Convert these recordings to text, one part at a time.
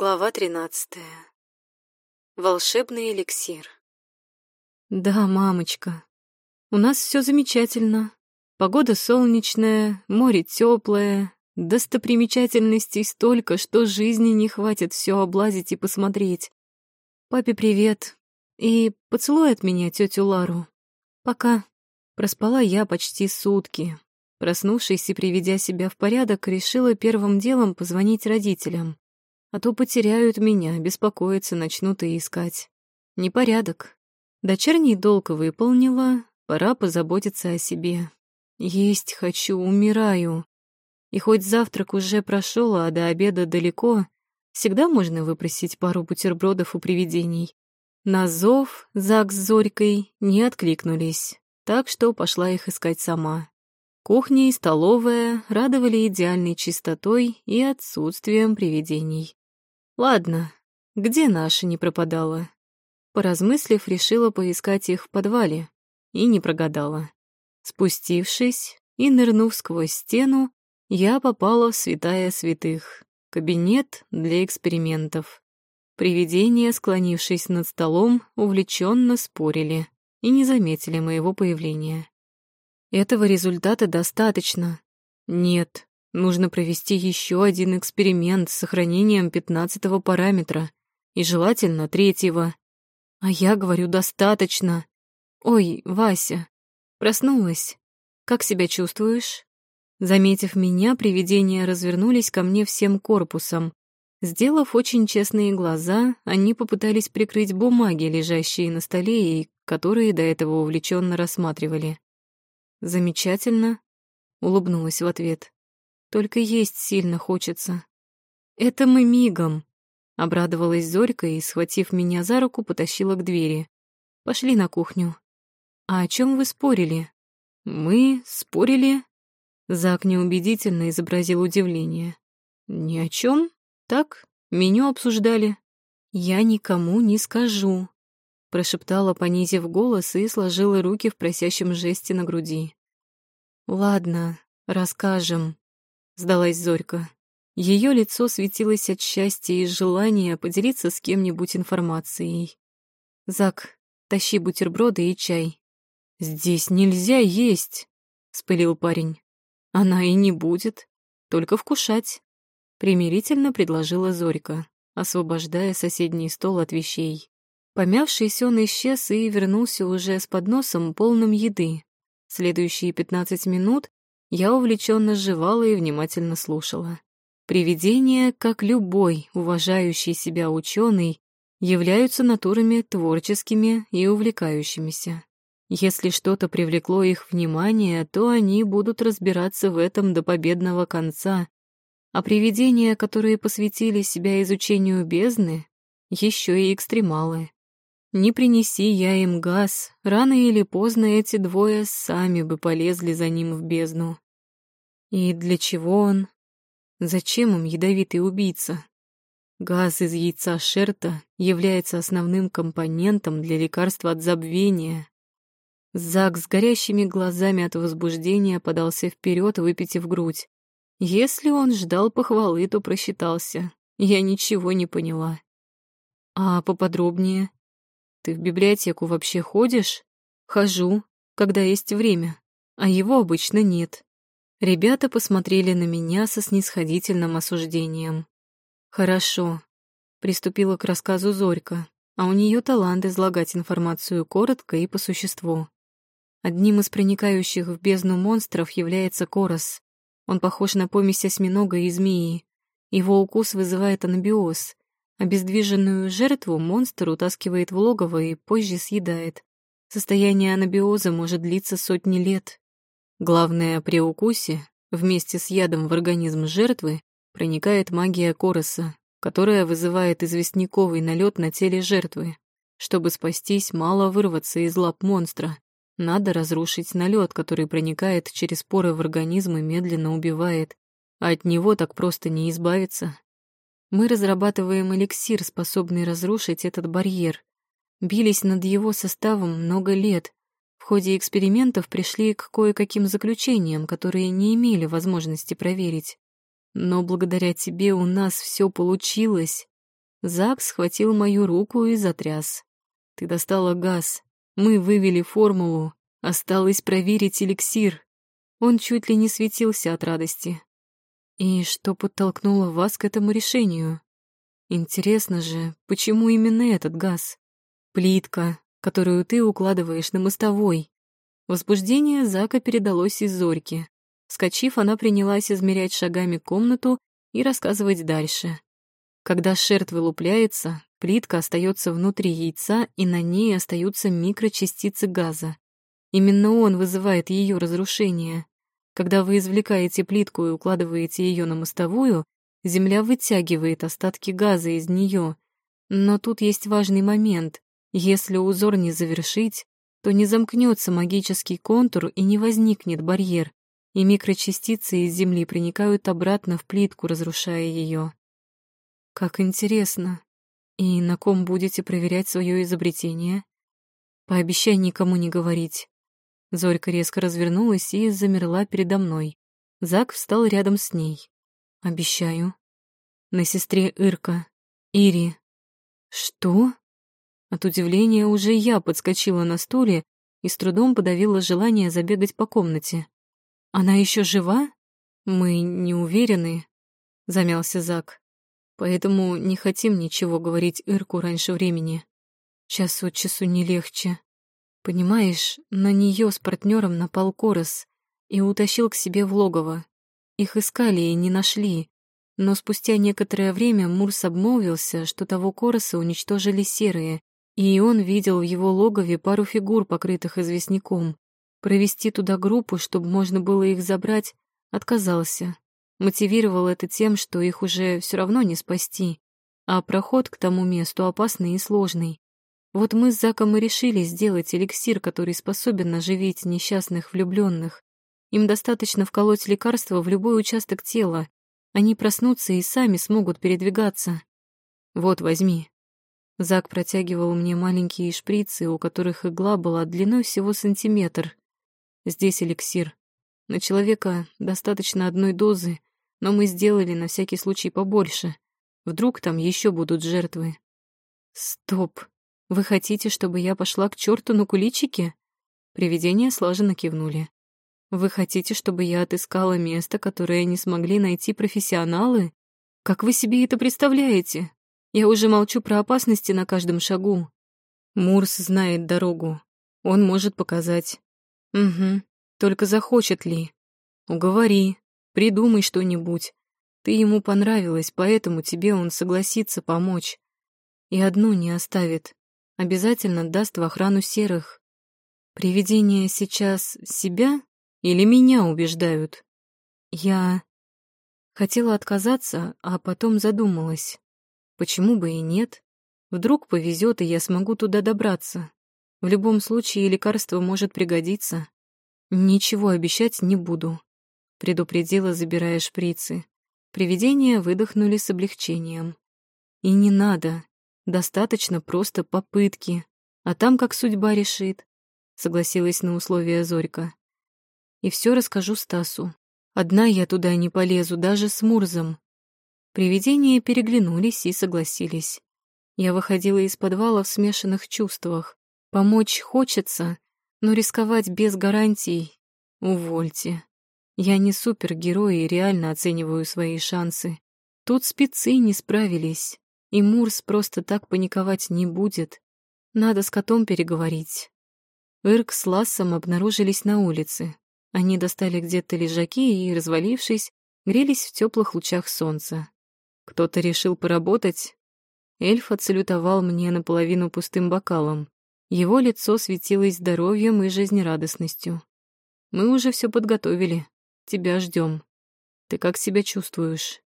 Глава тринадцатая. Волшебный эликсир. Да, мамочка, у нас все замечательно. Погода солнечная, море теплое, достопримечательностей столько, что жизни не хватит все облазить и посмотреть. Папе привет. И поцелуй от меня тетю Лару. Пока. Проспала я почти сутки. Проснувшись и приведя себя в порядок, решила первым делом позвонить родителям. А то потеряют меня, беспокоиться начнут и искать. Непорядок. Дочерний долг выполнила, пора позаботиться о себе. Есть хочу, умираю. И хоть завтрак уже прошел, а до обеда далеко, всегда можно выпросить пару бутербродов у привидений. На зов Зак с Зорькой не откликнулись, так что пошла их искать сама. Кухня и столовая радовали идеальной чистотой и отсутствием привидений. Ладно, где наша не пропадала? Поразмыслив, решила поискать их в подвале. И не прогадала. Спустившись и нырнув сквозь стену, я попала в святая святых. Кабинет для экспериментов. Привидения, склонившись над столом, увлеченно спорили и не заметили моего появления. Этого результата достаточно. Нет, Нужно провести еще один эксперимент с сохранением пятнадцатого параметра и желательно третьего. А я говорю, достаточно. Ой, Вася, проснулась. Как себя чувствуешь? Заметив меня, привидения развернулись ко мне всем корпусом. Сделав очень честные глаза, они попытались прикрыть бумаги, лежащие на столе и которые до этого увлеченно рассматривали. «Замечательно», — улыбнулась в ответ. Только есть сильно хочется. Это мы мигом. Обрадовалась Зорька и, схватив меня за руку, потащила к двери. Пошли на кухню. А о чем вы спорили? Мы спорили? Зак неубедительно изобразил удивление. Ни о чем? Так, меню обсуждали. Я никому не скажу, прошептала, понизив голос, и сложила руки в просящем жесте на груди. Ладно, расскажем сдалась Зорька. Ее лицо светилось от счастья и желания поделиться с кем-нибудь информацией. «Зак, тащи бутерброды и чай». «Здесь нельзя есть», — спылил парень. «Она и не будет, только вкушать», — примирительно предложила Зорька, освобождая соседний стол от вещей. Помявшись, он исчез и вернулся уже с подносом, полным еды. Следующие пятнадцать минут я увлеченно жевала и внимательно слушала. Привидения, как любой уважающий себя ученый, являются натурами творческими и увлекающимися. Если что-то привлекло их внимание, то они будут разбираться в этом до победного конца, а привидения, которые посвятили себя изучению бездны, еще и экстремалы. Не принеси я им газ, рано или поздно эти двое сами бы полезли за ним в бездну. И для чего он? Зачем им ядовитый убийца? Газ из яйца шерта является основным компонентом для лекарства от забвения. Зак с горящими глазами от возбуждения подался вперед, выпитив грудь. Если он ждал похвалы, то просчитался. Я ничего не поняла. А поподробнее? Ты в библиотеку вообще ходишь? Хожу, когда есть время, а его обычно нет. Ребята посмотрели на меня со снисходительным осуждением. Хорошо, приступила к рассказу Зорька, а у нее талант излагать информацию коротко и по существу. Одним из проникающих в бездну монстров является Корос. Он похож на помесь осьминога и змеи. Его укус вызывает анабиоз, Обездвиженную жертву монстр утаскивает в логово и позже съедает. Состояние анабиоза может длиться сотни лет. Главное, при укусе вместе с ядом в организм жертвы проникает магия Короса, которая вызывает известняковый налет на теле жертвы. Чтобы спастись, мало вырваться из лап монстра. Надо разрушить налет, который проникает через поры в организм и медленно убивает. А от него так просто не избавиться. Мы разрабатываем эликсир, способный разрушить этот барьер. Бились над его составом много лет. В ходе экспериментов пришли к кое-каким заключениям, которые не имели возможности проверить. Но благодаря тебе у нас все получилось. Зак схватил мою руку и затряс. «Ты достала газ. Мы вывели формулу. Осталось проверить эликсир». Он чуть ли не светился от радости. «И что подтолкнуло вас к этому решению? Интересно же, почему именно этот газ? Плитка, которую ты укладываешь на мостовой. Возбуждение Зака передалось из Зорьки. Скочив, она принялась измерять шагами комнату и рассказывать дальше. Когда шерт вылупляется, плитка остается внутри яйца, и на ней остаются микрочастицы газа. Именно он вызывает ее разрушение. Когда вы извлекаете плитку и укладываете ее на мостовую, земля вытягивает остатки газа из нее. Но тут есть важный момент. Если узор не завершить, то не замкнется магический контур и не возникнет барьер, и микрочастицы из земли проникают обратно в плитку, разрушая ее. Как интересно. И на ком будете проверять свое изобретение? Пообещай никому не говорить. Зорька резко развернулась и замерла передо мной. Зак встал рядом с ней. Обещаю. На сестре Ирка. Ири. Что? От удивления уже я подскочила на стуле и с трудом подавила желание забегать по комнате. «Она еще жива?» «Мы не уверены», — замялся Зак. «Поэтому не хотим ничего говорить Ирку раньше времени. Час от часу не легче. Понимаешь, на нее с партнером напал Корос и утащил к себе в логово. Их искали и не нашли, но спустя некоторое время Мурс обмолвился, что того Короса уничтожили серые, и он видел в его логове пару фигур, покрытых известняком. Провести туда группу, чтобы можно было их забрать, отказался. Мотивировал это тем, что их уже все равно не спасти, а проход к тому месту опасный и сложный. Вот мы с Заком и решили сделать эликсир, который способен оживить несчастных влюбленных. Им достаточно вколоть лекарство в любой участок тела. Они проснутся и сами смогут передвигаться. Вот, возьми. Зак протягивал мне маленькие шприцы, у которых игла была длиной всего сантиметр. Здесь эликсир. На человека достаточно одной дозы, но мы сделали на всякий случай побольше. Вдруг там еще будут жертвы. Стоп. Вы хотите, чтобы я пошла к черту на куличики? Привидения слаженно кивнули. Вы хотите, чтобы я отыскала место, которое не смогли найти профессионалы? Как вы себе это представляете? Я уже молчу про опасности на каждом шагу. Мурс знает дорогу. Он может показать. Угу. Только захочет ли? Уговори, придумай что-нибудь. Ты ему понравилась, поэтому тебе он согласится помочь. И одну не оставит. Обязательно даст в охрану серых. Привидения сейчас себя или меня убеждают? Я хотела отказаться, а потом задумалась. Почему бы и нет? Вдруг повезет, и я смогу туда добраться. В любом случае лекарство может пригодиться. Ничего обещать не буду, предупредила, забирая шприцы. Привидения выдохнули с облегчением. И не надо, достаточно просто попытки, а там как судьба решит, согласилась на условия Зорька. И все расскажу Стасу. Одна я туда не полезу, даже с Мурзом. Привидения переглянулись и согласились. Я выходила из подвала в смешанных чувствах. Помочь хочется, но рисковать без гарантий — увольте. Я не супергерой и реально оцениваю свои шансы. Тут спецы не справились, и Мурс просто так паниковать не будет. Надо с котом переговорить. Ирк с Лассом обнаружились на улице. Они достали где-то лежаки и, развалившись, грелись в теплых лучах солнца. Кто-то решил поработать. Эльф отсалютовал мне наполовину пустым бокалом. Его лицо светилось здоровьем и жизнерадостностью. Мы уже все подготовили. Тебя ждем. Ты как себя чувствуешь?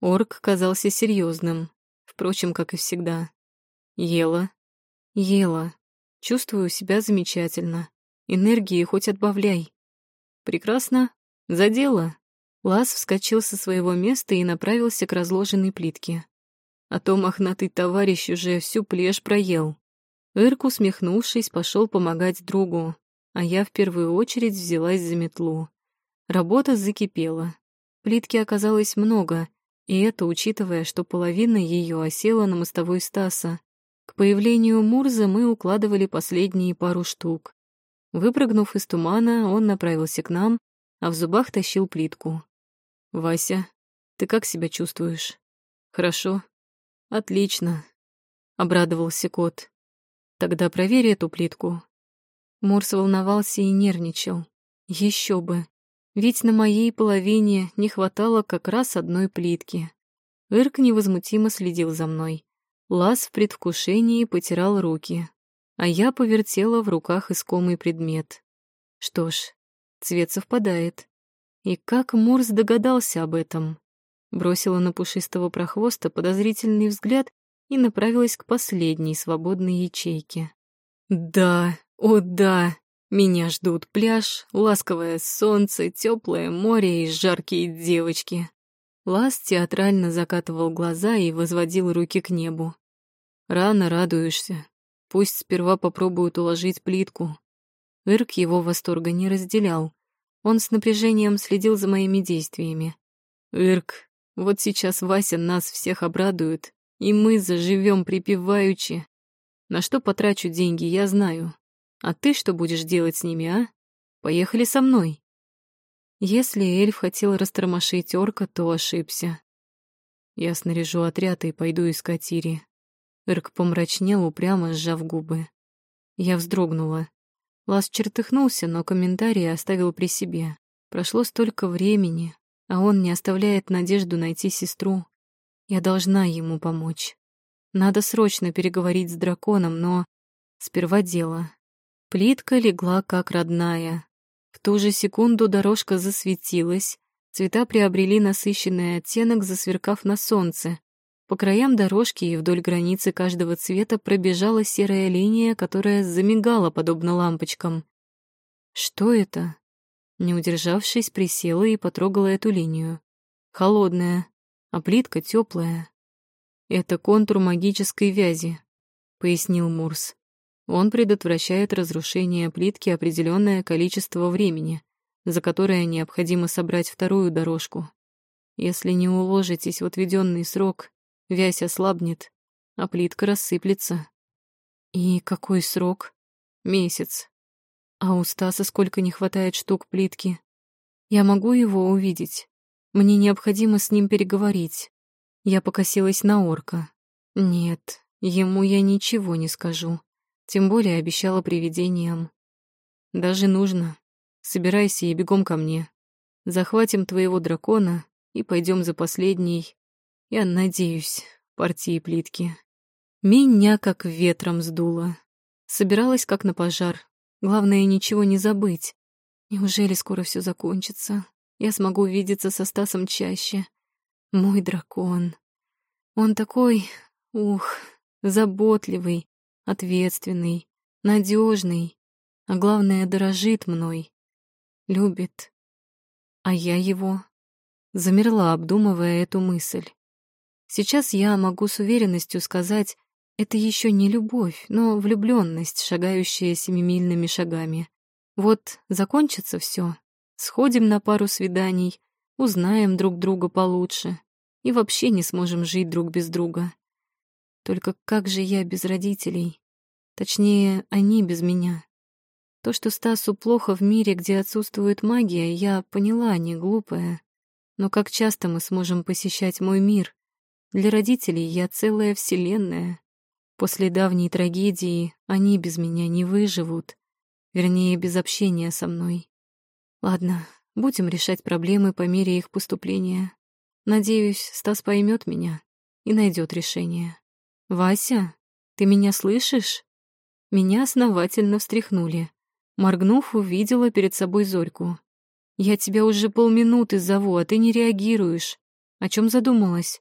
Орк казался серьезным, впрочем, как и всегда. Ела. Ела. Чувствую себя замечательно. Энергии хоть отбавляй. Прекрасно. За дело. Лас вскочил со своего места и направился к разложенной плитке. А то мохнатый товарищ уже всю плешь проел. Эрк, усмехнувшись, пошел помогать другу, а я в первую очередь взялась за метлу. Работа закипела. Плитки оказалось много, И это учитывая, что половина ее осела на мостовой Стаса. К появлению Мурза мы укладывали последние пару штук. Выпрыгнув из тумана, он направился к нам, а в зубах тащил плитку. «Вася, ты как себя чувствуешь?» «Хорошо?» «Отлично», — обрадовался кот. «Тогда проверь эту плитку». Мурс волновался и нервничал. Еще бы. Ведь на моей половине не хватало как раз одной плитки. Ирк невозмутимо следил за мной. Лаз в предвкушении потирал руки, а я повертела в руках искомый предмет. Что ж, цвет совпадает. И как Мурс догадался об этом? Бросила на пушистого прохвоста подозрительный взгляд и направилась к последней свободной ячейке. «Да, о да, меня ждут пляж, ласковое солнце, теплое море и жаркие девочки». Лас театрально закатывал глаза и возводил руки к небу. «Рано радуешься. Пусть сперва попробуют уложить плитку». Ирк его восторга не разделял. Он с напряжением следил за моими действиями. «Ирк, вот сейчас Вася нас всех обрадует, и мы заживем припеваючи. На что потрачу деньги, я знаю. А ты что будешь делать с ними, а? Поехали со мной». Если эльф хотел растормошить орка, то ошибся. Я снаряжу отряд и пойду искать Ири. Ирк помрачнел, упрямо сжав губы. Я вздрогнула. Лас чертыхнулся, но комментарий оставил при себе. Прошло столько времени, а он не оставляет надежду найти сестру. Я должна ему помочь. Надо срочно переговорить с драконом, но сперва дело. Плитка легла как родная. В ту же секунду дорожка засветилась, цвета приобрели насыщенный оттенок, засверкав на солнце. По краям дорожки и вдоль границы каждого цвета пробежала серая линия, которая замигала подобно лампочкам. Что это? Не удержавшись, присела и потрогала эту линию. Холодная, а плитка теплая. Это контур магической вязи, пояснил Мурс. Он предотвращает разрушение плитки определенное количество времени, за которое необходимо собрать вторую дорожку. Если не уложитесь в отведенный срок, вязь ослабнет, а плитка рассыплется. И какой срок? Месяц. А у Стаса сколько не хватает штук плитки? Я могу его увидеть. Мне необходимо с ним переговорить. Я покосилась на орка. Нет, ему я ничего не скажу. Тем более обещала привидениям. Даже нужно. Собирайся и бегом ко мне. Захватим твоего дракона и пойдем за последней, я надеюсь, партии плитки. Меня как ветром сдуло. Собиралась как на пожар. Главное, ничего не забыть. Неужели скоро все закончится? Я смогу увидеться со Стасом чаще. Мой дракон. Он такой, ух, заботливый, ответственный, надежный, а главное, дорожит мной, любит. А я его замерла, обдумывая эту мысль. Сейчас я могу с уверенностью сказать, это еще не любовь, но влюбленность, шагающая семимильными шагами. Вот закончится все, сходим на пару свиданий, узнаем друг друга получше и вообще не сможем жить друг без друга. Только как же я без родителей? Точнее, они без меня. То, что Стасу плохо в мире, где отсутствует магия, я поняла, не глупая. Но как часто мы сможем посещать мой мир? Для родителей я целая вселенная. После давней трагедии они без меня не выживут. Вернее, без общения со мной. Ладно, будем решать проблемы по мере их поступления. Надеюсь, Стас поймет меня и найдет решение. «Вася, ты меня слышишь?» Меня основательно встряхнули. Моргнув, увидела перед собой Зорьку. «Я тебя уже полминуты зову, а ты не реагируешь. О чем задумалась?»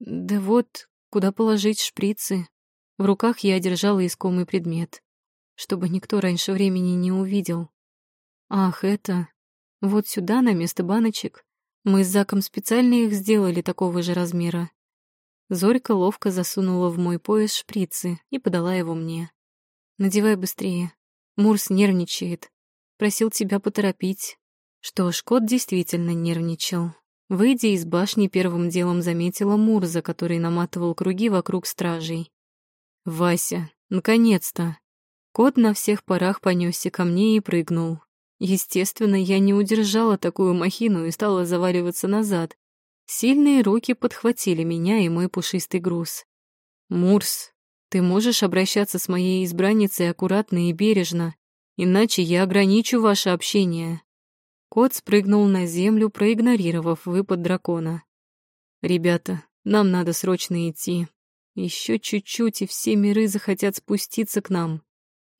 «Да вот, куда положить шприцы?» В руках я держала искомый предмет, чтобы никто раньше времени не увидел. «Ах, это... Вот сюда, на место баночек. Мы с Заком специально их сделали такого же размера. Зорька ловко засунула в мой пояс шприцы и подала его мне. «Надевай быстрее. Мурс нервничает. Просил тебя поторопить». Что ж, кот действительно нервничал. Выйдя из башни, первым делом заметила Мурза, который наматывал круги вокруг стражей. «Вася, наконец-то!» Кот на всех парах понесся ко мне и прыгнул. Естественно, я не удержала такую махину и стала заваливаться назад. Сильные руки подхватили меня и мой пушистый груз. «Мурс, ты можешь обращаться с моей избранницей аккуратно и бережно, иначе я ограничу ваше общение». Кот спрыгнул на землю, проигнорировав выпад дракона. «Ребята, нам надо срочно идти. Еще чуть-чуть, и все миры захотят спуститься к нам».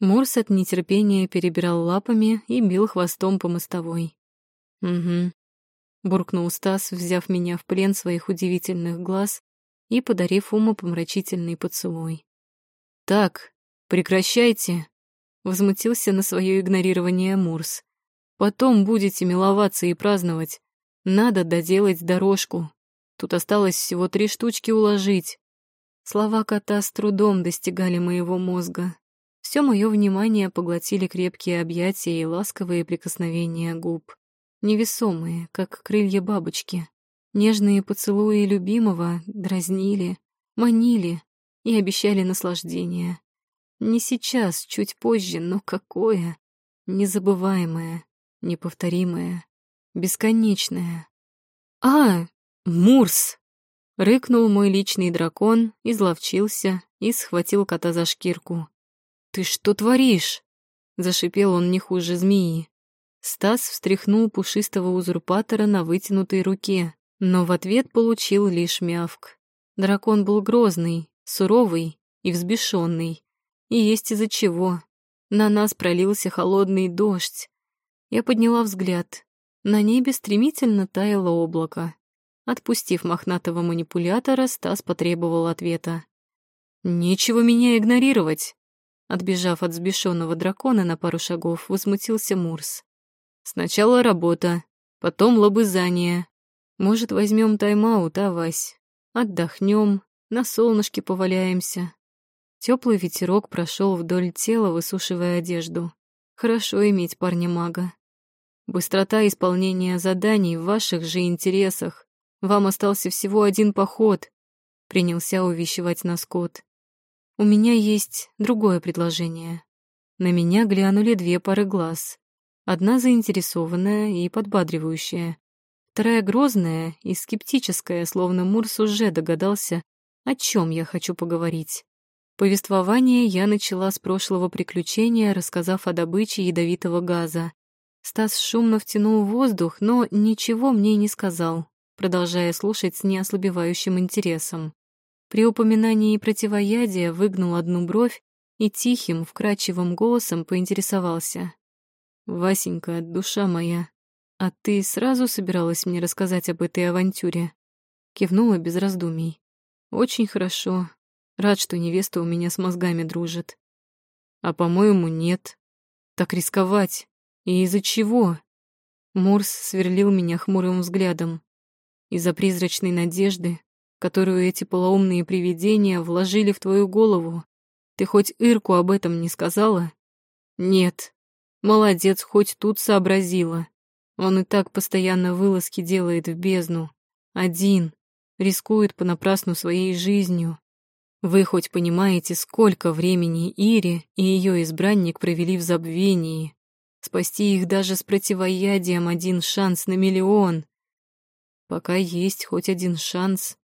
Мурс от нетерпения перебирал лапами и бил хвостом по мостовой. «Угу», — буркнул Стас, взяв меня в плен своих удивительных глаз и подарив умопомрачительный поцелуй. «Так, прекращайте!» — возмутился на свое игнорирование Мурс. «Потом будете миловаться и праздновать. Надо доделать дорожку. Тут осталось всего три штучки уложить». Слова кота с трудом достигали моего мозга. Все мое внимание поглотили крепкие объятия и ласковые прикосновения губ. Невесомые, как крылья бабочки. Нежные поцелуи любимого дразнили, манили и обещали наслаждение. Не сейчас, чуть позже, но какое! Незабываемое, неповторимое, бесконечное. «А, Мурс!» — рыкнул мой личный дракон, изловчился и схватил кота за шкирку. «Ты что творишь?» — зашипел он не хуже змеи. Стас встряхнул пушистого узурпатора на вытянутой руке, но в ответ получил лишь мявк. Дракон был грозный, суровый и взбешенный. И есть из-за чего. На нас пролился холодный дождь. Я подняла взгляд. На небе стремительно таяло облако. Отпустив мохнатого манипулятора, Стас потребовал ответа. «Нечего меня игнорировать!» Отбежав от взбешенного дракона на пару шагов, возмутился Мурс. «Сначала работа, потом лобызание. Может, возьмем тайм-аут, а, Вась? Отдохнем, на солнышке поваляемся». Теплый ветерок прошел вдоль тела, высушивая одежду. Хорошо иметь парня-мага. Быстрота исполнения заданий в ваших же интересах. Вам остался всего один поход, принялся увещевать нас кот. У меня есть другое предложение. На меня глянули две пары глаз. Одна заинтересованная и подбадривающая. Вторая грозная и скептическая, словно Мурс уже догадался, о чем я хочу поговорить. Повествование я начала с прошлого приключения, рассказав о добыче ядовитого газа. Стас шумно втянул воздух, но ничего мне не сказал, продолжая слушать с неослабевающим интересом. При упоминании противоядия выгнул одну бровь и тихим, вкрадчивым голосом поинтересовался. «Васенька, душа моя, а ты сразу собиралась мне рассказать об этой авантюре?» Кивнула без раздумий. «Очень хорошо. Рад, что невеста у меня с мозгами дружит. А, по-моему, нет. Так рисковать. И из-за чего?» Мурс сверлил меня хмурым взглядом. Из-за призрачной надежды, которую эти полоумные привидения вложили в твою голову. Ты хоть Ирку об этом не сказала? Нет. Молодец, хоть тут сообразила. Он и так постоянно вылазки делает в бездну. Один. Рискует понапрасну своей жизнью. Вы хоть понимаете, сколько времени Ире и ее избранник провели в забвении? Спасти их даже с противоядием один шанс на миллион. Пока есть хоть один шанс,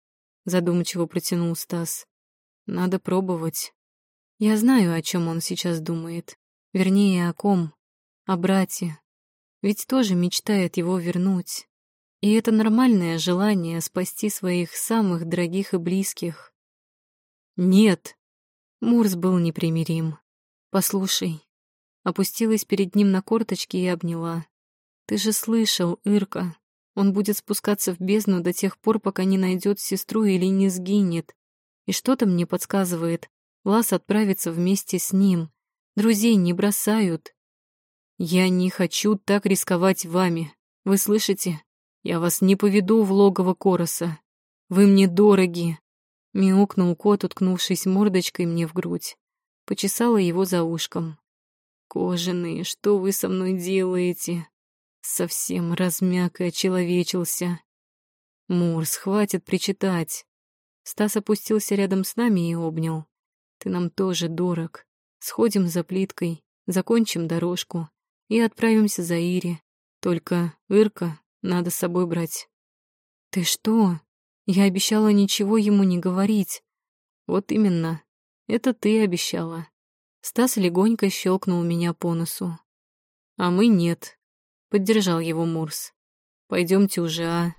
задумчиво протянул Стас. Надо пробовать. Я знаю, о чем он сейчас думает. Вернее, о ком. О брате. Ведь тоже мечтает его вернуть. И это нормальное желание спасти своих самых дорогих и близких. Нет. Мурс был непримирим. Послушай. Опустилась перед ним на корточки и обняла. Ты же слышал, Ирка, он будет спускаться в бездну до тех пор, пока не найдет сестру или не сгинет. И что-то мне подсказывает, Лас отправится вместе с ним. Друзей не бросают. Я не хочу так рисковать вами. Вы слышите? Я вас не поведу в логово Короса. Вы мне дороги. Мяукнул кот, уткнувшись мордочкой мне в грудь. Почесала его за ушком. Кожаные, что вы со мной делаете? Совсем размяк и очеловечился. Мурс, хватит причитать. Стас опустился рядом с нами и обнял. Ты нам тоже дорог. Сходим за плиткой, закончим дорожку и отправимся за Ири. Только Ирка надо с собой брать. Ты что? Я обещала ничего ему не говорить. Вот именно. Это ты обещала. Стас легонько щелкнул меня по носу. А мы нет. Поддержал его Мурс. Пойдемте уже, а?